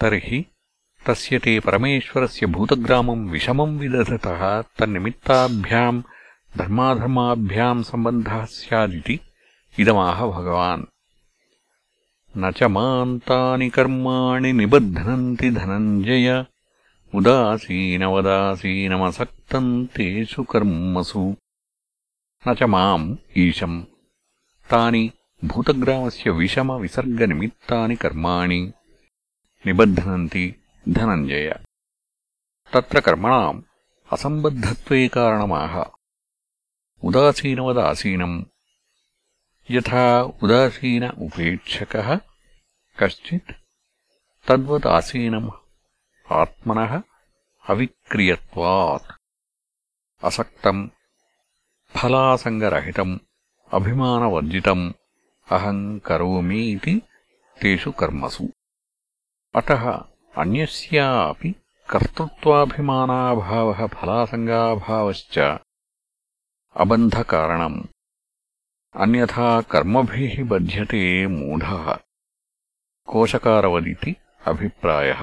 तर्हि तस्य ते परमेश्वरस्य भूतग्रामम् विषमम् विदधतः तन्निमित्ताभ्याम् धर्माधर्माभ्याम् सम्बन्धः स्यादिति इदमाह भगवान्। न च मान्तानि कर्माणि निबध्नन्ति धनञ्जय उदासीनवदासीनमसक्तम् तेषु कर्मसु। न च माम् ईशम्। तानि भूतग्रामस्य विषमविसर्गनिमित्तानि कर्माणि। నిబద్ధనంతి ధనంజయ. తత్ర కర్మణాం అసంబద్ధత్వే కారణమాహ. ఉదాసీనవదాసీనం. యథా ఉదాసీన ఉపేక్షక కశ్చిత్ తద్వదాసీనం ఆత్మన ఆత్మనః అవిక్రియత్వాత్. అసక్తం ఫలాసంగరహితం అభిమానవర్జితం అహం కరోమీతి తేషు కర్మసు. अतः अन्यस्यापि कर्तृत्वाभिमानाभावः फलासङ्गाभावश्च अबन्धकारणम् अन्यथा कर्मभिः बध्यते मूढः कोशकारवदिति अभिप्रायः